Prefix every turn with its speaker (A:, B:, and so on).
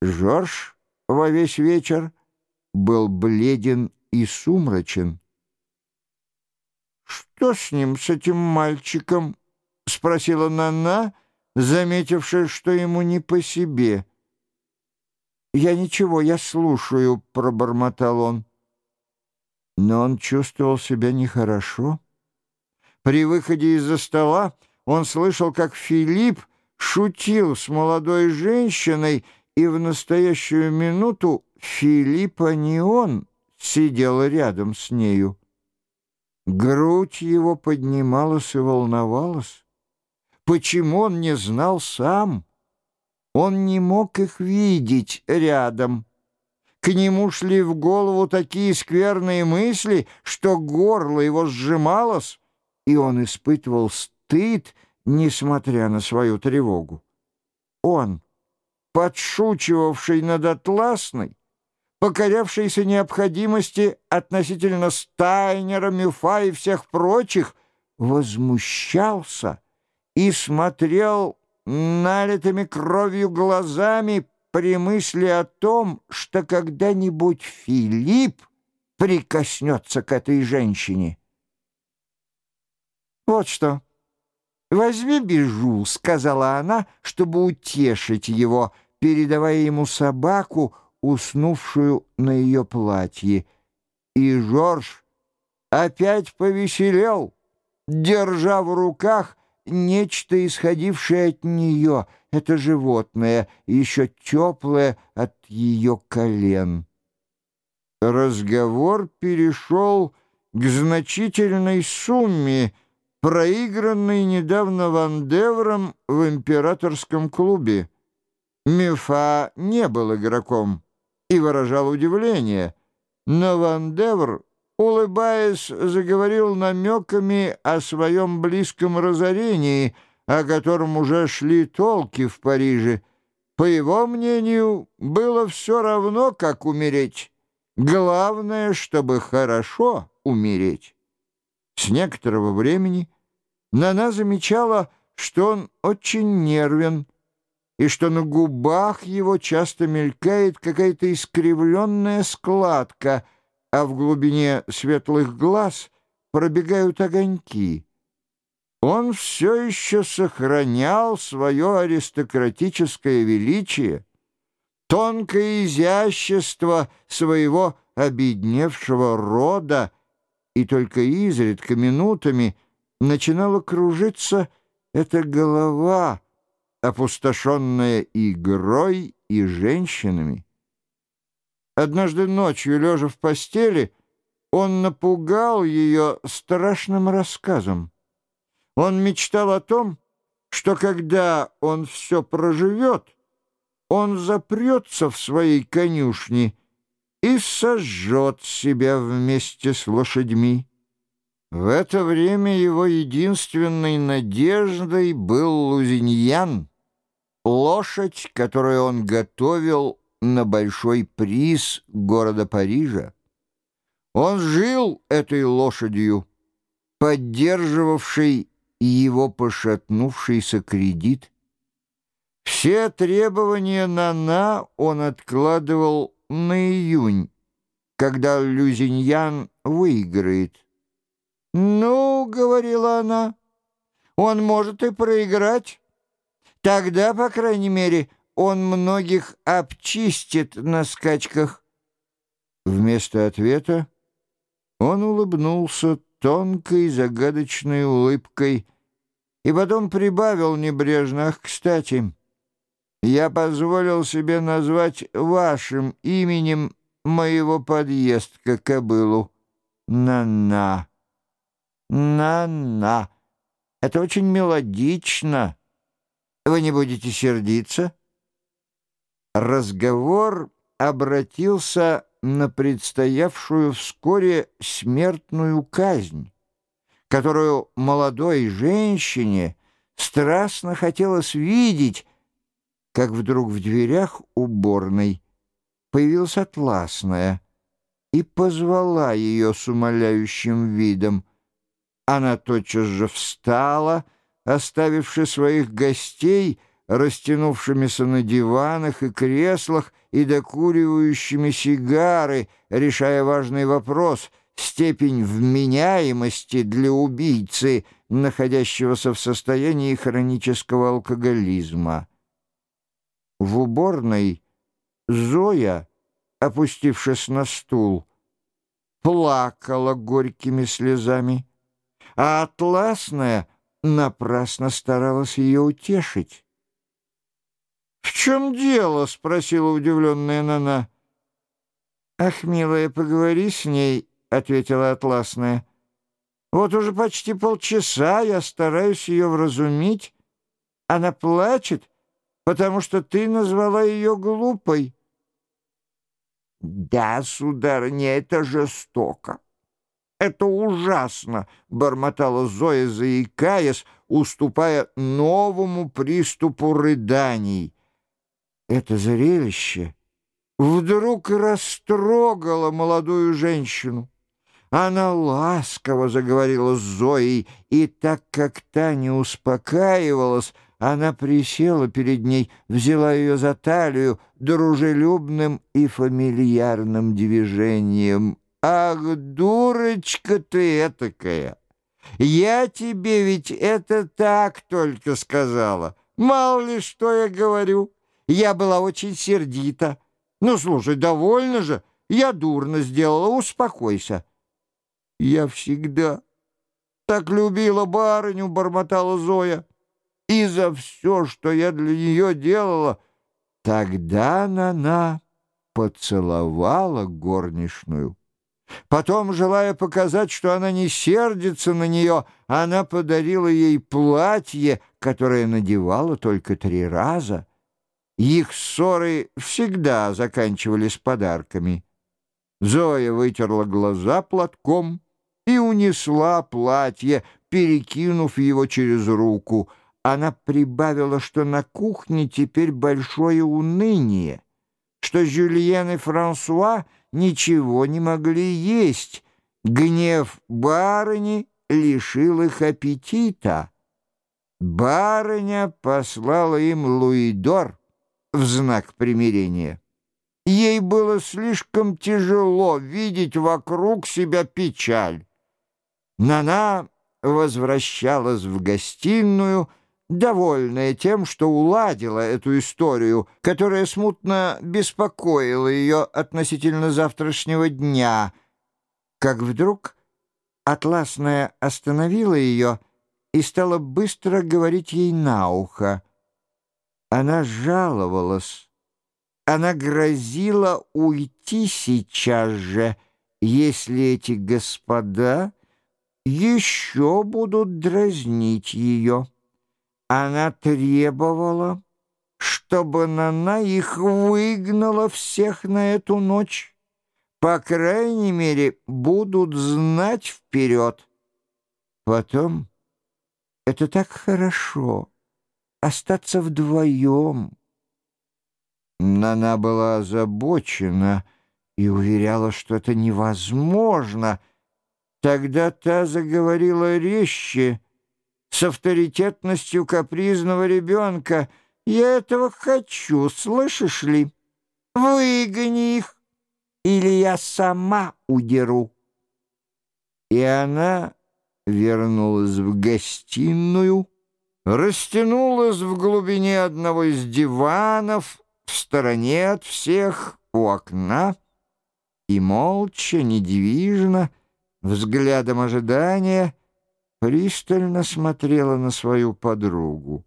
A: Жорж во весь вечер был бледен и сумрачен. «Что с ним, с этим мальчиком?» — спросила Нана, заметившая, что ему не по себе. «Я ничего, я слушаю», — пробормотал он. Но он чувствовал себя нехорошо. При выходе из-за стола он слышал, как Филипп шутил с молодой женщиной, и в настоящую минуту Филиппа не он сидел рядом с нею. Грудь его поднималась и волновалась. Почему он не знал сам? Он не мог их видеть рядом. К нему шли в голову такие скверные мысли, что горло его сжималось, и он испытывал стыд, несмотря на свою тревогу. Он, подшучивавший над Атласной, покорявшийся необходимости относительно Стайнера, Мюфа и всех прочих, возмущался и смотрел налитыми кровью глазами при мысли о том, что когда-нибудь Филипп прикоснется к этой женщине. «Вот что, возьми бежу», — сказала она, чтобы утешить его, передавая ему собаку, уснувшую на ее платье. И Жорж опять повеселел, держа в руках нечто, исходившее от нее, это животное, еще теплое от ее колен. Разговор перешел к значительной сумме, проигранной недавно Вандевром в императорском клубе. Мифа не был игроком и выражал удивление, но Вандевр улыбаясь, заговорил намеками о своем близком разорении, о котором уже шли толки в Париже. По его мнению, было все равно, как умереть. Главное, чтобы хорошо умереть. С некоторого времени Нана замечала, что он очень нервен, и что на губах его часто мелькает какая-то искривленная складка — а в глубине светлых глаз пробегают огоньки. Он все еще сохранял свое аристократическое величие, тонкое изящество своего обедневшего рода, и только изредка минутами начинала кружиться эта голова, опустошенная игрой и женщинами. Однажды ночью, лежа в постели, он напугал ее страшным рассказом. Он мечтал о том, что когда он все проживет, он запрется в своей конюшне и сожжет себя вместе с лошадьми. В это время его единственной надеждой был Лузиньян, лошадь, которую он готовил на большой приз города Парижа. Он жил этой лошадью, поддерживавшей его пошатнувшийся кредит. Все требования Нана он откладывал на июнь, когда Люзиньян выиграет. «Ну, — говорила она, — он может и проиграть. Тогда, по крайней мере, — он многих обчистит на скачках». Вместо ответа он улыбнулся тонкой загадочной улыбкой и потом прибавил небрежно, «Ах, кстати, я позволил себе назвать вашим именем моего подъездка кобылу. На-на, на-на. Это очень мелодично. Вы не будете сердиться?» разговор обратился на предстоявшую вскоре смертную казнь, которую молодой женщине страстно хотелось видеть, как вдруг в дверях уборной появилась атласная и позвала ее с умоляющим видом. Она тотчас же встала, оставивши своих гостей, растянувшимися на диванах и креслах и докуривающими сигары, решая важный вопрос — степень вменяемости для убийцы, находящегося в состоянии хронического алкоголизма. В уборной Зоя, опустившись на стул, плакала горькими слезами, а Атласная напрасно старалась ее утешить. «В чем дело?» — спросила удивленная Нана. «Ах, милая, поговори с ней», — ответила Атласная. «Вот уже почти полчаса я стараюсь ее вразумить. Она плачет, потому что ты назвала ее глупой». «Да, сударыня, это жестоко. Это ужасно», — бормотала Зоя, заикаясь, уступая новому приступу рыданий. Это зрелище вдруг растрогало молодую женщину. Она ласково заговорила с Зоей, и так как та не успокаивалась, она присела перед ней, взяла ее за талию дружелюбным и фамильярным движением. «Ах, дурочка ты этакая! Я тебе ведь это так только сказала. Мало ли что я говорю». Я была очень сердита. Ну, слушай, довольно же. Я дурно сделала, успокойся. Я всегда так любила барыню, бормотала Зоя. И за все, что я для нее делала, тогда она поцеловала горничную. Потом, желая показать, что она не сердится на нее, она подарила ей платье, которое надевала только три раза. Их ссоры всегда заканчивались подарками. Зоя вытерла глаза платком и унесла платье, перекинув его через руку. Она прибавила, что на кухне теперь большое уныние, что Жюльен и Франсуа ничего не могли есть. Гнев барыни лишил их аппетита. Барыня послала им луидор, в знак примирения. Ей было слишком тяжело видеть вокруг себя печаль. Нана возвращалась в гостиную, довольная тем, что уладила эту историю, которая смутно беспокоила ее относительно завтрашнего дня, как вдруг Атласная остановила ее и стала быстро говорить ей на ухо. Она жаловалась. Она грозила уйти сейчас же, если эти господа еще будут дразнить ее. Она требовала, чтобы Нана их выгнала всех на эту ночь. По крайней мере, будут знать вперед. Потом это так хорошо остаться вдвоем. Нана была озабочена и уверяла, что это невозможно. Тогда та заговорила резче, с авторитетностью капризного ребенка. «Я этого хочу, слышишь ли? Выгони их, или я сама удеру». И она вернулась в гостиную, растянулась в глубине одного из диванов, в стороне от всех, у окна, и молча, недвижно, взглядом ожидания, пристально смотрела на свою подругу.